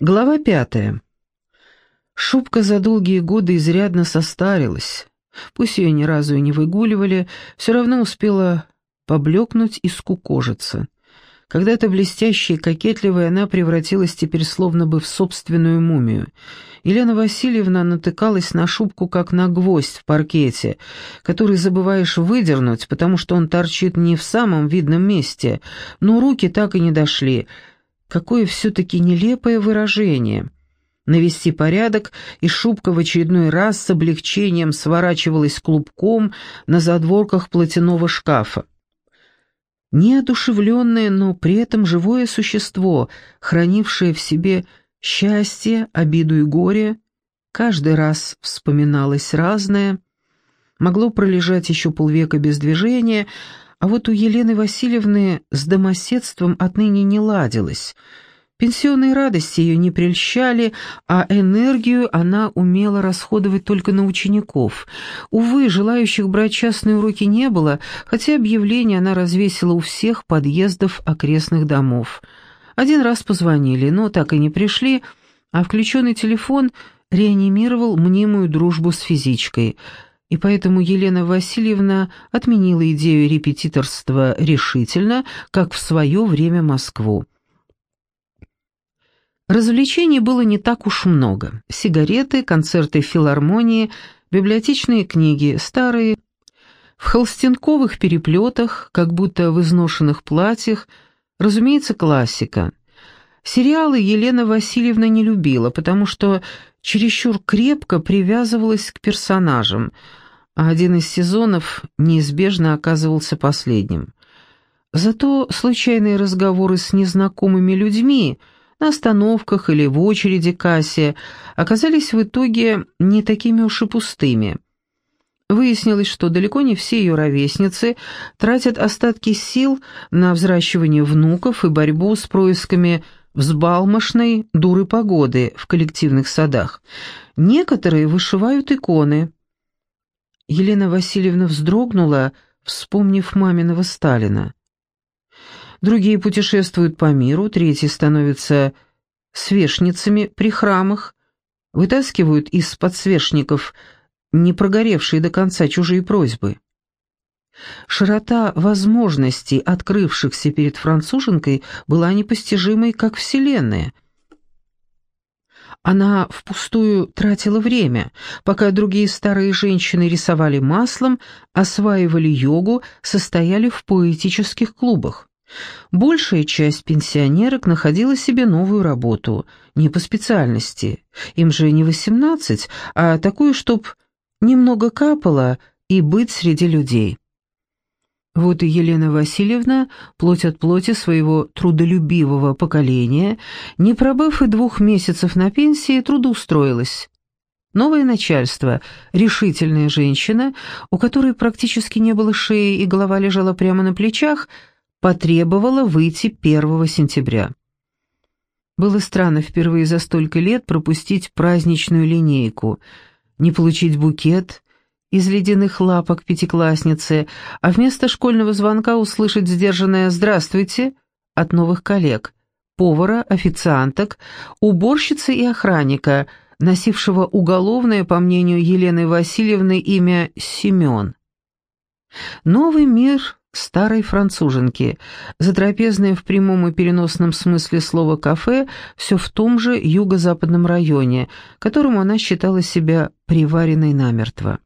Глава пятая. Шубка за долгие годы изрядно состарилась. Пусть ее ни разу и не выгуливали, все равно успела поблекнуть и скукожиться. Когда-то блестящая и кокетливая она превратилась теперь словно бы в собственную мумию. Елена Васильевна натыкалась на шубку, как на гвоздь в паркете, который забываешь выдернуть, потому что он торчит не в самом видном месте, но руки так и не дошли — Какое все-таки нелепое выражение. Навести порядок, и шубка в очередной раз с облегчением сворачивалась клубком на задворках платяного шкафа. Неодушевленное, но при этом живое существо, хранившее в себе счастье, обиду и горе, каждый раз вспоминалось разное, могло пролежать еще полвека без движения, а вот у Елены Васильевны с домоседством отныне не ладилось. Пенсионные радости ее не прельщали, а энергию она умела расходовать только на учеников. Увы, желающих брать частные уроки не было, хотя объявление она развесила у всех подъездов окрестных домов. Один раз позвонили, но так и не пришли, а включенный телефон реанимировал мнимую дружбу с физичкой – и поэтому Елена Васильевна отменила идею репетиторства решительно, как в свое время Москву. Развлечений было не так уж много. Сигареты, концерты филармонии, библиотечные книги, старые, в холстенковых переплетах, как будто в изношенных платьях, разумеется, классика. Сериалы Елена Васильевна не любила, потому что чересчур крепко привязывалась к персонажам – а один из сезонов неизбежно оказывался последним. Зато случайные разговоры с незнакомыми людьми на остановках или в очереди кассе оказались в итоге не такими уж и пустыми. Выяснилось, что далеко не все ее ровесницы тратят остатки сил на взращивание внуков и борьбу с происками взбалмошной дуры погоды в коллективных садах. Некоторые вышивают иконы – Елена Васильевна вздрогнула, вспомнив маминого Сталина. Другие путешествуют по миру, третьи становятся свешницами при храмах, вытаскивают из подсвечников не прогоревшие до конца чужие просьбы. Широта возможностей, открывшихся перед француженкой, была непостижимой, как вселенная, она впустую тратила время, пока другие старые женщины рисовали маслом, осваивали йогу, состояли в поэтических клубах. Большая часть пенсионерок находила себе новую работу, не по специальности. Им же не восемнадцать, а такую, чтоб немного капало и быть среди людей. Вот и Елена Васильевна, плоть от плоти своего трудолюбивого поколения, не пробыв и двух месяцев на пенсии, трудоустроилась. Новое начальство, решительная женщина, у которой практически не было шеи и голова лежала прямо на плечах, потребовала выйти 1 сентября. Было странно впервые за столько лет пропустить праздничную линейку, не получить букет, из ледяных лапок пятиклассницы, а вместо школьного звонка услышать сдержанное «здравствуйте» от новых коллег, повара, официанток, уборщицы и охранника, носившего уголовное, по мнению Елены Васильевны, имя Семен. Новый мир старой француженки, затрапезное в прямом и переносном смысле слова «кафе» все в том же юго-западном районе, которому она считала себя приваренной намертво.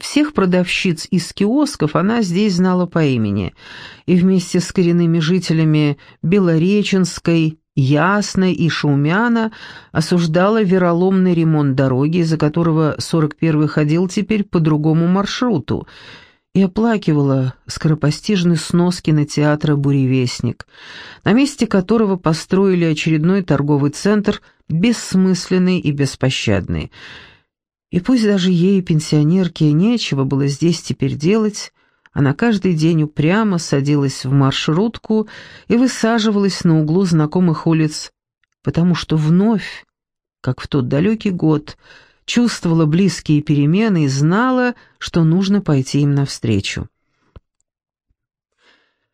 Всех продавщиц из киосков она здесь знала по имени, и вместе с коренными жителями Белореченской, Ясной и Шумяна осуждала вероломный ремонт дороги, из-за которого 41-й ходил теперь по другому маршруту, и оплакивала скоропостижный снос кинотеатра «Буревестник», на месте которого построили очередной торговый центр, бессмысленный и беспощадный – и пусть даже ей, пенсионерке, нечего было здесь теперь делать, она каждый день упрямо садилась в маршрутку и высаживалась на углу знакомых улиц, потому что вновь, как в тот далекий год, чувствовала близкие перемены и знала, что нужно пойти им навстречу.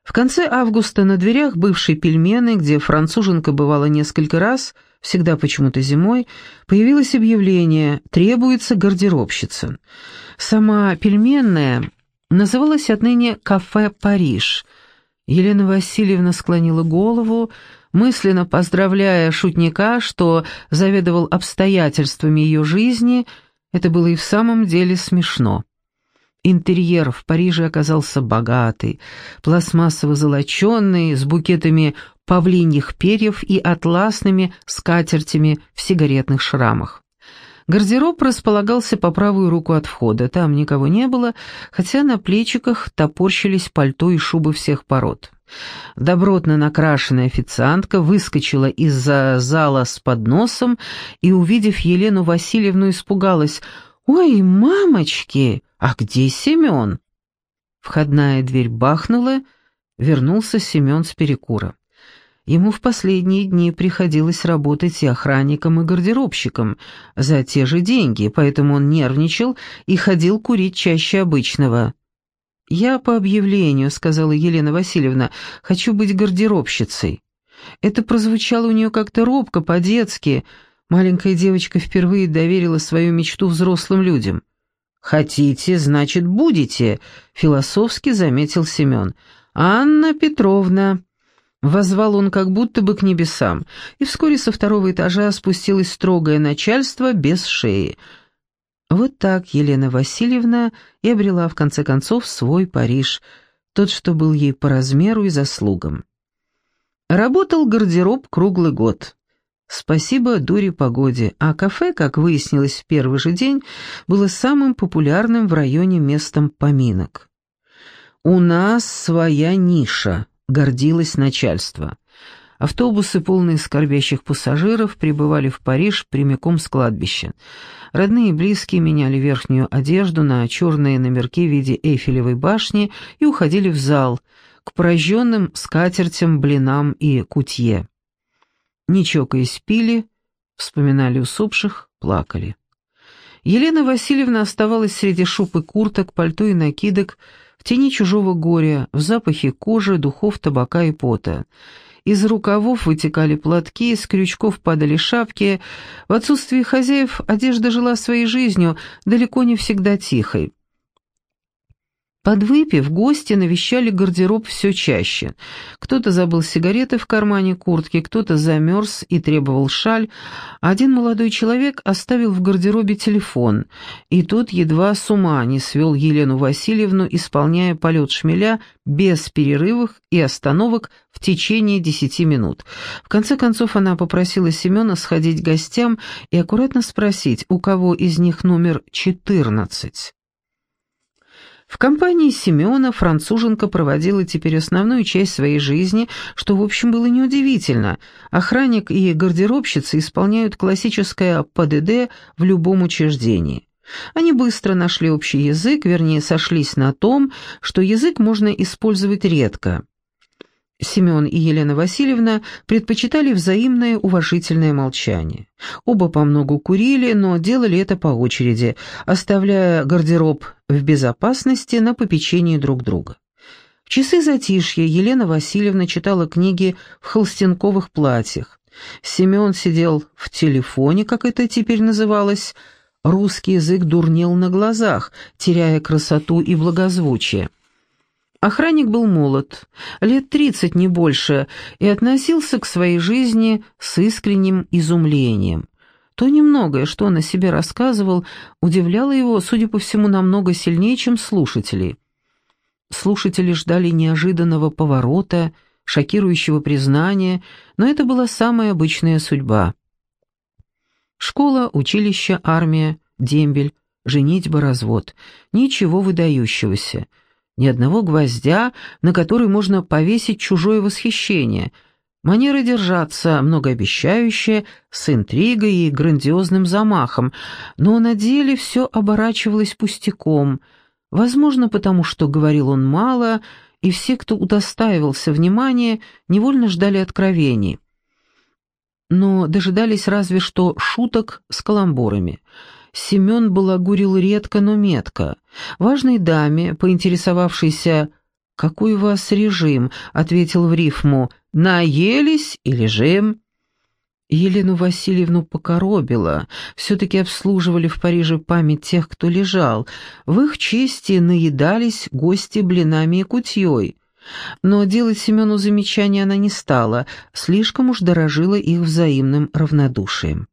В конце августа на дверях бывшей пельмены, где француженка бывала несколько раз, всегда почему-то зимой, появилось объявление «Требуется гардеробщица». Сама пельменная называлась отныне «Кафе Париж». Елена Васильевна склонила голову, мысленно поздравляя шутника, что заведовал обстоятельствами ее жизни, это было и в самом деле смешно. Интерьер в Париже оказался богатый, пластмассово-золоченный, с букетами павлиньих перьев и атласными скатертями в сигаретных шрамах. Гардероб располагался по правую руку от входа, там никого не было, хотя на плечиках топорщились пальто и шубы всех пород. Добротно накрашенная официантка выскочила из-за зала с подносом и, увидев Елену Васильевну, испугалась. «Ой, мамочки, а где Семен?» Входная дверь бахнула, вернулся Семен с перекура. Ему в последние дни приходилось работать и охранником, и гардеробщиком за те же деньги, поэтому он нервничал и ходил курить чаще обычного. «Я по объявлению», — сказала Елена Васильевна, — «хочу быть гардеробщицей». Это прозвучало у нее как-то робко, по-детски. Маленькая девочка впервые доверила свою мечту взрослым людям. «Хотите, значит, будете», — философски заметил Семен. «Анна Петровна». Возвал он как будто бы к небесам, и вскоре со второго этажа спустилось строгое начальство без шеи. Вот так Елена Васильевна и обрела в конце концов свой Париж, тот, что был ей по размеру и заслугам. Работал гардероб круглый год. Спасибо дуре погоде, а кафе, как выяснилось в первый же день, было самым популярным в районе местом поминок. «У нас своя ниша», гордилось начальство. Автобусы, полные скорбящих пассажиров, прибывали в Париж прямиком с кладбища. Родные и близкие меняли верхнюю одежду на черные номерки в виде Эйфелевой башни и уходили в зал, к прожженным скатертям, блинам и кутье. Не чокаясь пили, вспоминали усопших, плакали. Елена Васильевна оставалась среди шуб и курток, пальто и накидок, в тени чужого горя, в запахе кожи, духов, табака и пота. Из рукавов вытекали платки, из крючков падали шапки. В отсутствие хозяев одежда жила своей жизнью, далеко не всегда тихой. Подвыпив, гости навещали гардероб все чаще. Кто-то забыл сигареты в кармане куртки, кто-то замерз и требовал шаль. Один молодой человек оставил в гардеробе телефон, и тут едва с ума не свел Елену Васильевну, исполняя полет шмеля без перерывов и остановок в течение десяти минут. В конце концов она попросила Семена сходить к гостям и аккуратно спросить, у кого из них номер четырнадцать. В компании Семена француженка проводила теперь основную часть своей жизни, что, в общем, было неудивительно. Охранник и гардеробщица исполняют классическое ПДД в любом учреждении. Они быстро нашли общий язык, вернее, сошлись на том, что язык можно использовать редко. Семен и Елена Васильевна предпочитали взаимное уважительное молчание. Оба по многу курили, но делали это по очереди, оставляя гардероб в безопасности на попечении друг друга. В часы затишья Елена Васильевна читала книги в холстинковых платьях. Семен сидел в телефоне, как это теперь называлось. Русский язык дурнел на глазах, теряя красоту и благозвучие. Охранник был молод, лет тридцать не больше, и относился к своей жизни с искренним изумлением. То немногое, что он о себе рассказывал, удивляло его, судя по всему, намного сильнее, чем слушателей. Слушатели ждали неожиданного поворота, шокирующего признания, но это была самая обычная судьба. Школа, училище, армия, дембель, женитьба, развод. Ничего выдающегося — ни одного гвоздя, на который можно повесить чужое восхищение. Манера держаться многообещающая, с интригой и грандиозным замахом, но на деле все оборачивалось пустяком, возможно, потому что говорил он мало, и все, кто удостаивался внимания, невольно ждали откровений. Но дожидались разве что шуток с каламбурами — Семен балагурил редко, но метко. Важной даме, поинтересовавшейся «Какой у вас режим?» ответил в рифму «Наелись и лежим». Елену Васильевну покоробило. Все-таки обслуживали в Париже память тех, кто лежал. В их чести наедались гости блинами и кутьей. Но делать Семену замечания она не стала, слишком уж дорожила их взаимным равнодушием.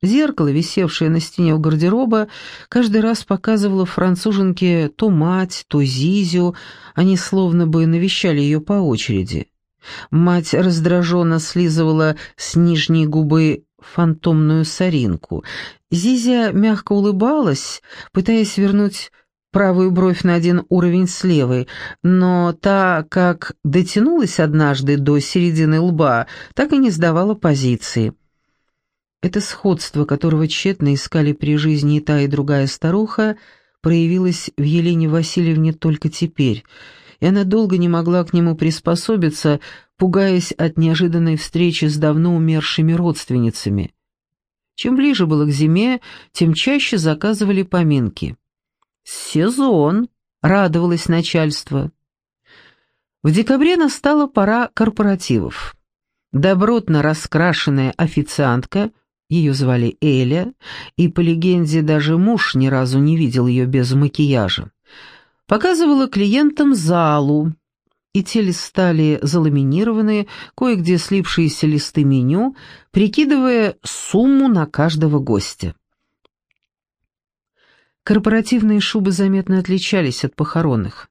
Зеркало, висевшее на стене у гардероба, каждый раз показывало француженке то мать, то Зизю, они словно бы навещали ее по очереди. Мать раздраженно слизывала с нижней губы фантомную соринку. Зизя мягко улыбалась, пытаясь вернуть правую бровь на один уровень с левой, но та, как дотянулась однажды до середины лба, так и не сдавала позиции. Это сходство, которого тщетно искали при жизни и та, и другая старуха, проявилось в Елене Васильевне только теперь, и она долго не могла к нему приспособиться, пугаясь от неожиданной встречи с давно умершими родственницами. Чем ближе было к зиме, тем чаще заказывали поминки. «Сезон!» — радовалось начальство. В декабре настала пора корпоративов. Добротно раскрашенная официантка — ее звали Эля, и, по легенде, даже муж ни разу не видел ее без макияжа. Показывала клиентам залу, и те листали заламинированные, кое-где слипшиеся листы меню, прикидывая сумму на каждого гостя. Корпоративные шубы заметно отличались от похоронных.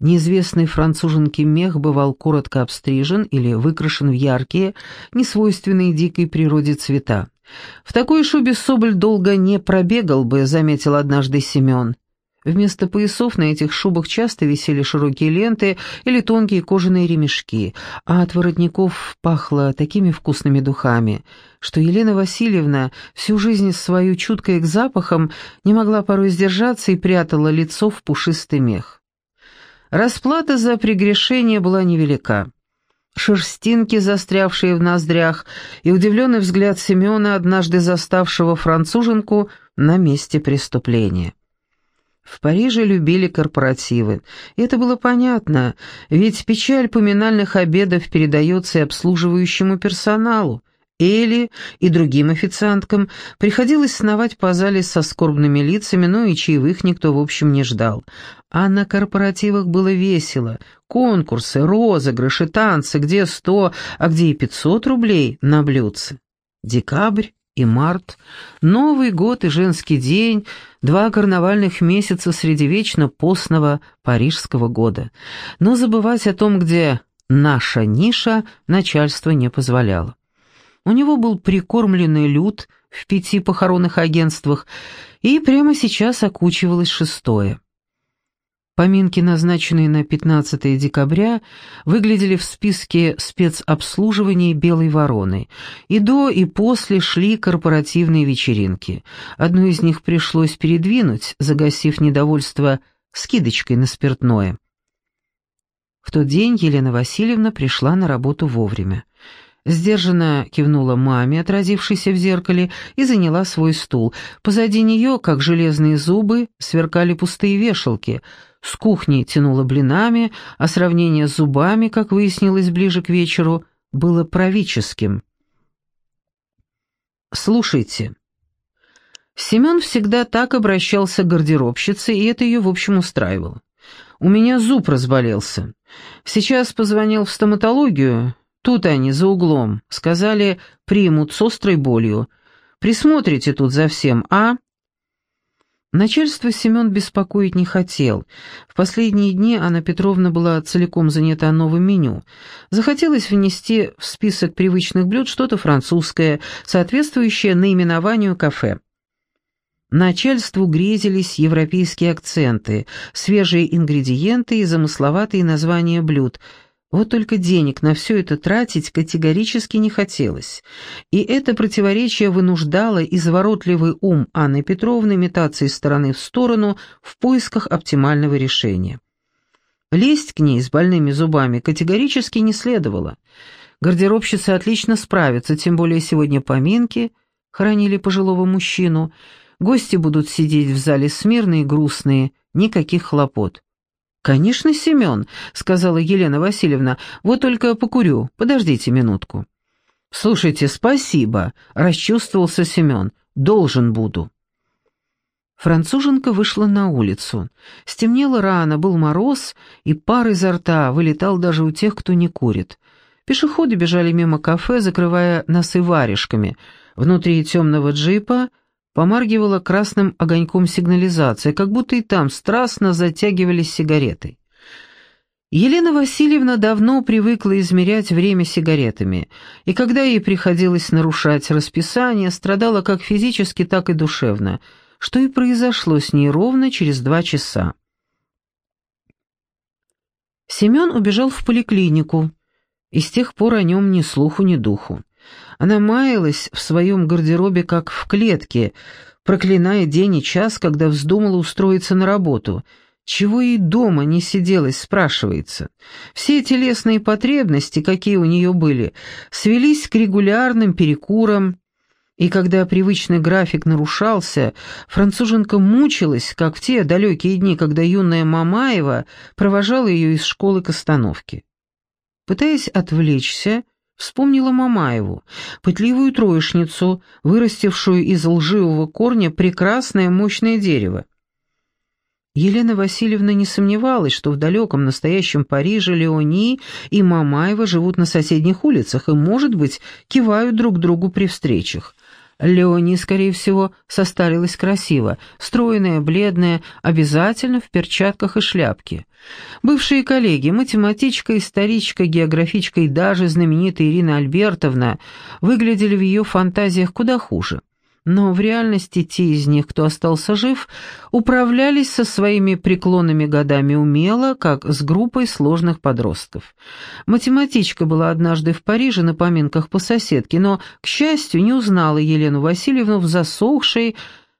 Неизвестный француженке мех бывал коротко обстрижен или выкрашен в яркие, несвойственные дикой природе цвета. «В такой шубе Соболь долго не пробегал бы», — заметил однажды Семен. Вместо поясов на этих шубах часто висели широкие ленты или тонкие кожаные ремешки, а от воротников пахло такими вкусными духами, что Елена Васильевна, всю жизнь свою чуткой к запахам, не могла порой сдержаться и прятала лицо в пушистый мех. Расплата за прегрешение была невелика шерстинки, застрявшие в ноздрях, и удивленный взгляд Семена, однажды заставшего француженку на месте преступления. В Париже любили корпоративы, и это было понятно, ведь печаль поминальных обедов передается и обслуживающему персоналу. Эли и другим официанткам приходилось сновать по зале со скорбными лицами, но и чаевых никто в общем не ждал. А на корпоративах было весело. Конкурсы, розыгрыши, танцы, где сто, а где и пятьсот рублей на блюдце. Декабрь и март, Новый год и женский день, два карнавальных месяца среди вечно постного парижского года. Но забывать о том, где наша ниша, начальство не позволяло. У него был прикормленный люд в пяти похоронных агентствах, и прямо сейчас окучивалось шестое. Поминки, назначенные на 15 декабря, выглядели в списке спецобслуживания «Белой вороны», и до и после шли корпоративные вечеринки. Одну из них пришлось передвинуть, загасив недовольство скидочкой на спиртное. В тот день Елена Васильевна пришла на работу вовремя. Сдержанно кивнула маме, отразившейся в зеркале, и заняла свой стул. Позади нее, как железные зубы, сверкали пустые вешалки. С кухни тянуло блинами, а сравнение с зубами, как выяснилось ближе к вечеру, было правительским. «Слушайте». Семен всегда так обращался к гардеробщице, и это ее, в общем, устраивало. «У меня зуб разболелся. Сейчас позвонил в стоматологию, Тут они, за углом. Сказали, примут с острой болью. Присмотрите тут за всем, а?» Начальство Семен беспокоить не хотел. В последние дни Анна Петровна была целиком занята новым меню. Захотелось внести в список привычных блюд что-то французское, соответствующее наименованию кафе. Начальству грезились европейские акценты, свежие ингредиенты и замысловатые названия блюд – вот только денег на все это тратить категорически не хотелось, и это противоречие вынуждало изворотливый ум Анны Петровны метаться из стороны в сторону в поисках оптимального решения. Лезть к ней с больными зубами категорически не следовало. Гардеробщица отлично справится, тем более сегодня поминки, хоронили пожилого мужчину, гости будут сидеть в зале смирные и грустные, никаких хлопот. «Конечно, Семен», — сказала Елена Васильевна, — «вот только покурю, подождите минутку». «Слушайте, спасибо», — расчувствовался Семен. «Должен буду». Француженка вышла на улицу. Стемнело рано, был мороз, и пар изо рта вылетал даже у тех, кто не курит. Пешеходы бежали мимо кафе, закрывая носы варежками. Внутри темного джипа помаргивала красным огоньком сигнализация, как будто и там страстно затягивались сигаретой. Елена Васильевна давно привыкла измерять время сигаретами, и когда ей приходилось нарушать расписание, страдала как физически, так и душевно, что и произошло с ней ровно через два часа. Семен убежал в поликлинику, и с тех пор о нем ни слуху, ни духу. Она маялась в своем гардеробе, как в клетке, проклиная день и час, когда вздумала устроиться на работу — чего ей дома не сиделось, спрашивается. Все телесные потребности, какие у нее были, свелись к регулярным перекурам, и когда привычный график нарушался, француженка мучилась, как в те далекие дни, когда юная Мамаева провожала ее из школы к остановке. Пытаясь отвлечься, вспомнила Мамаеву, пытливую троечницу, вырастившую из лживого корня прекрасное мощное дерево. Елена Васильевна не сомневалась, что в далеком настоящем Париже Леони и Мамаева живут на соседних улицах и, может быть, кивают друг другу при встречах. Леони, скорее всего, состарилась красиво, стройная, бледная, обязательно в перчатках и шляпке. Бывшие коллеги, математичка, историчка, географичка и даже знаменитая Ирина Альбертовна выглядели в ее фантазиях куда хуже но в реальности те из них, кто остался жив, управлялись со своими преклонными годами умело, как с группой сложных подростков. Математичка была однажды в Париже на поминках по соседке, но, к счастью, не узнала Елену Васильевну в засохшей,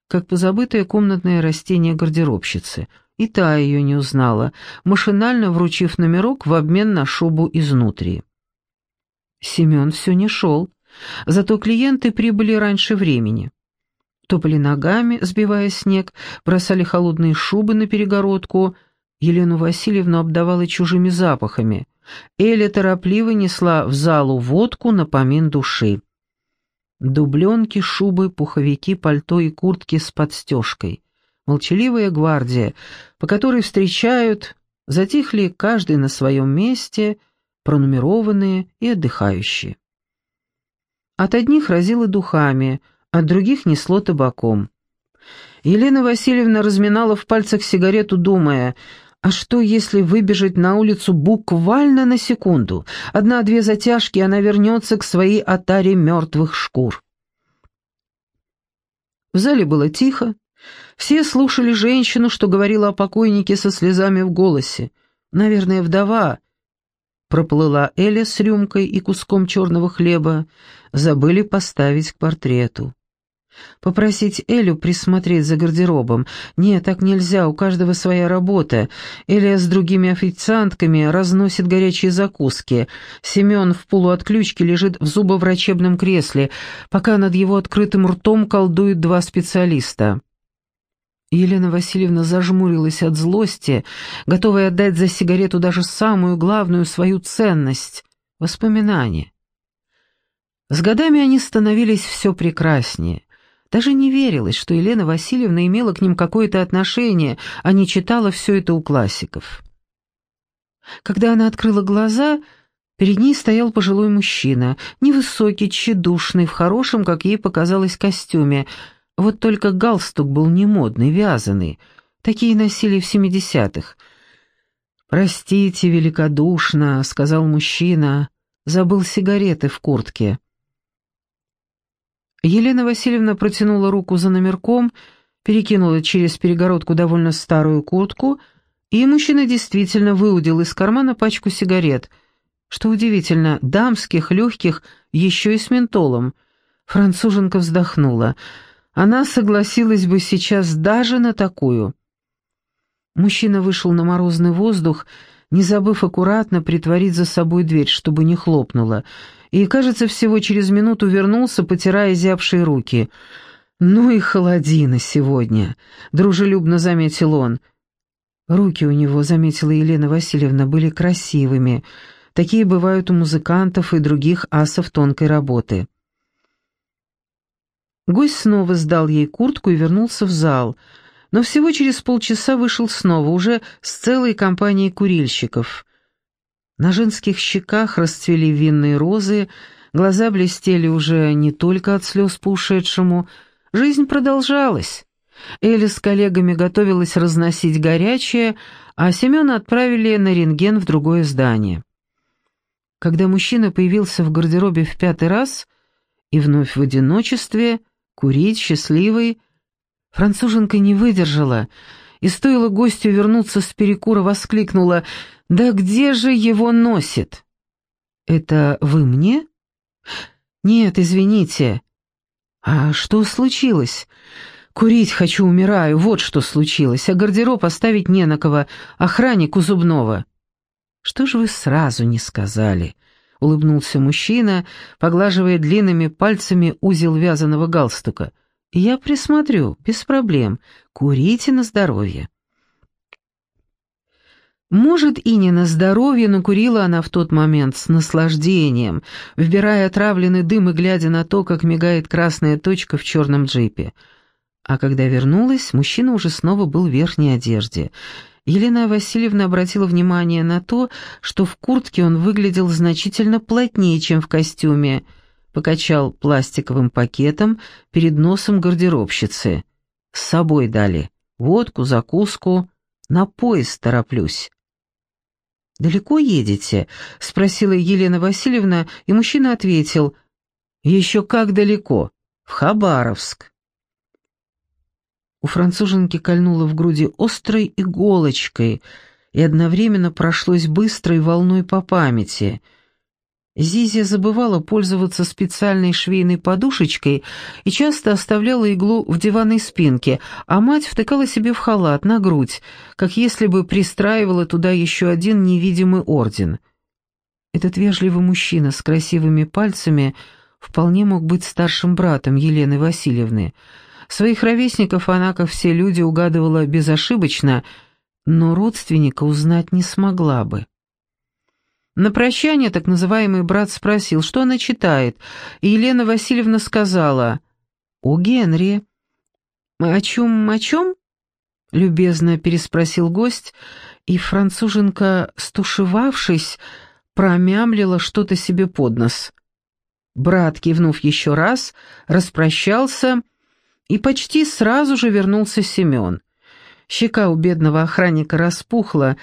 как позабытое комнатное растение гардеробщицы. И та ее не узнала, машинально вручив номерок в обмен на шубу изнутри. Семен все не шел. Зато клиенты прибыли раньше времени. Топали ногами, сбивая снег, бросали холодные шубы на перегородку. Елену Васильевну обдавала чужими запахами. Эля торопливо несла в залу водку на помин души. Дубленки, шубы, пуховики, пальто и куртки с подстежкой. Молчаливая гвардия, по которой встречают, затихли каждый на своем месте, пронумерованные и отдыхающие. От одних разило духами, от других несло табаком. Елена Васильевна разминала в пальцах сигарету, думая, а что, если выбежать на улицу буквально на секунду? Одна-две затяжки, она вернется к своей отаре мертвых шкур. В зале было тихо. Все слушали женщину, что говорила о покойнике со слезами в голосе. Наверное, вдова, Проплыла Эля с рюмкой и куском черного хлеба. Забыли поставить к портрету. Попросить Элю присмотреть за гардеробом. Нет, так нельзя, у каждого своя работа. Эля с другими официантками разносит горячие закуски. Семен в полуотключке лежит в зубоврачебном кресле, пока над его открытым ртом колдуют два специалиста. Елена Васильевна зажмурилась от злости, готовая отдать за сигарету даже самую главную свою ценность — воспоминания. С годами они становились все прекраснее. Даже не верилось, что Елена Васильевна имела к ним какое-то отношение, а не читала все это у классиков. Когда она открыла глаза, перед ней стоял пожилой мужчина, невысокий, тщедушный, в хорошем, как ей показалось, костюме — вот только галстук был не модный, вязаный. Такие носили в семидесятых. «Простите великодушно», — сказал мужчина. Забыл сигареты в куртке. Елена Васильевна протянула руку за номерком, перекинула через перегородку довольно старую куртку, и мужчина действительно выудил из кармана пачку сигарет. Что удивительно, дамских, легких, еще и с ментолом. Француженка вздохнула — она согласилась бы сейчас даже на такую. Мужчина вышел на морозный воздух, не забыв аккуратно притворить за собой дверь, чтобы не хлопнула, и, кажется, всего через минуту вернулся, потирая зябшие руки. «Ну и холодина сегодня», — дружелюбно заметил он. Руки у него, заметила Елена Васильевна, были красивыми, Такие бывают у музыкантов и других асов тонкой работы. Гость снова сдал ей куртку и вернулся в зал, но всего через полчаса вышел снова, уже с целой компанией курильщиков. На женских щеках расцвели винные розы, глаза блестели уже не только от слез по ушедшему, жизнь продолжалась. Эля с коллегами готовилась разносить горячее, а Семена отправили на рентген в другое здание. Когда мужчина появился в гардеробе в пятый раз и вновь в одиночестве, курить, счастливый, француженка не выдержала и, стоило гостю вернуться с перекура, воскликнула «Да где же его носит?» «Это вы мне?» «Нет, извините». «А что случилось?» «Курить хочу, умираю, вот что случилось, а гардероб оставить не на кого, охранник у зубного». «Что же вы сразу не сказали?» — улыбнулся мужчина, поглаживая длинными пальцами узел вязаного галстука. «Я присмотрю, без проблем. Курите на здоровье». Может, и не на здоровье, но курила она в тот момент с наслаждением, вбирая отравленный дым и глядя на то, как мигает красная точка в черном джипе. А когда вернулась, мужчина уже снова был в верхней одежде. Елена Васильевна обратила внимание на то, что в куртке он выглядел значительно плотнее, чем в костюме. Покачал пластиковым пакетом перед носом гардеробщицы. С собой дали. Водку, закуску. На поезд тороплюсь. «Далеко едете?» — спросила Елена Васильевна, и мужчина ответил. «Еще как далеко? В Хабаровск». У француженки кольнуло в груди острой иголочкой, и одновременно прошлось быстрой волной по памяти — Зизя забывала пользоваться специальной швейной подушечкой и часто оставляла иглу в диванной спинке, а мать втыкала себе в халат на грудь, как если бы пристраивала туда еще один невидимый орден. Этот вежливый мужчина с красивыми пальцами вполне мог быть старшим братом Елены Васильевны. Своих ровесников она, как все люди, угадывала безошибочно, но родственника узнать не смогла бы. На прощание так называемый брат спросил, что она читает, и Елена Васильевна сказала «О Генри». «О чем, о чем?» — любезно переспросил гость, и француженка, стушевавшись, промямлила что-то себе под нос. Брат, кивнув еще раз, распрощался, и почти сразу же вернулся Семен. Щека у бедного охранника распухла,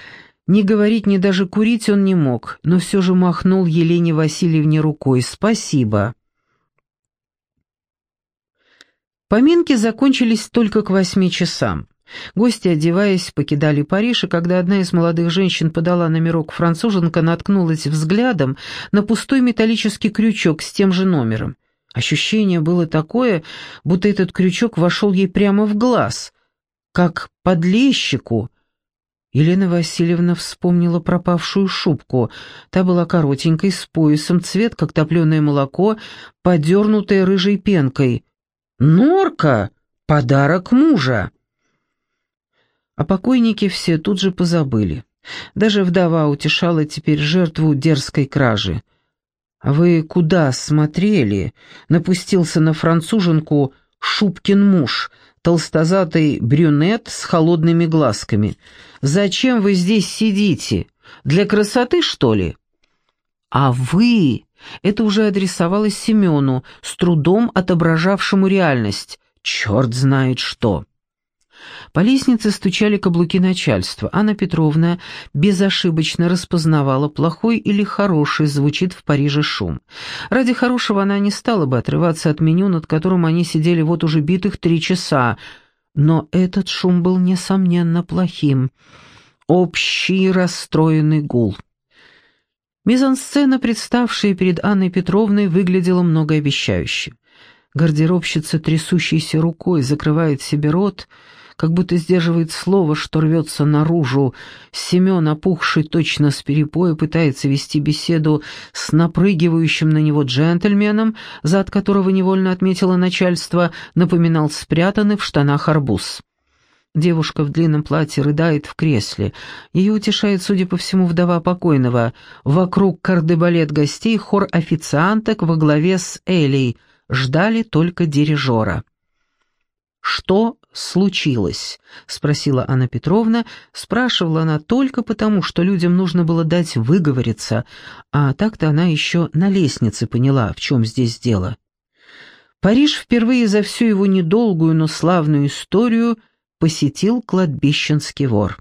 ни говорить, ни даже курить он не мог, но все же махнул Елене Васильевне рукой «Спасибо». Поминки закончились только к восьми часам. Гости, одеваясь, покидали Париж, и когда одна из молодых женщин подала номерок, француженка наткнулась взглядом на пустой металлический крючок с тем же номером. Ощущение было такое, будто этот крючок вошел ей прямо в глаз, как подлещику, Елена Васильевна вспомнила пропавшую шубку. Та была коротенькой, с поясом, цвет, как топленое молоко, подернутая рыжей пенкой. «Норка! Подарок мужа!» О покойнике все тут же позабыли. Даже вдова утешала теперь жертву дерзкой кражи. «А вы куда смотрели?» — напустился на француженку Шубкин муж — толстозатый брюнет с холодными глазками. «Зачем вы здесь сидите? Для красоты, что ли?» «А вы...» — это уже адресовалось Семену, с трудом отображавшему реальность. «Черт знает что!» По лестнице стучали каблуки начальства. Анна Петровна безошибочно распознавала, плохой или хороший звучит в Париже шум. Ради хорошего она не стала бы отрываться от меню, над которым они сидели вот уже битых три часа. Но этот шум был, несомненно, плохим. Общий расстроенный гул. Мизансцена, представшая перед Анной Петровной, выглядела многообещающе. Гардеробщица, трясущейся рукой, закрывает себе рот — как будто сдерживает слово, что рвется наружу. Семен, опухший точно с перепоя, пытается вести беседу с напрыгивающим на него джентльменом, зад которого невольно отметило начальство, напоминал спрятанный в штанах арбуз. Девушка в длинном платье рыдает в кресле. Ее утешает, судя по всему, вдова покойного. Вокруг кардебалет гостей хор официанток во главе с Элей. Ждали только дирижера. «Что случилось?» — спросила Анна Петровна. Спрашивала она только потому, что людям нужно было дать выговориться, а так-то она еще на лестнице поняла, в чем здесь дело. Париж впервые за всю его недолгую, но славную историю посетил кладбищенский вор.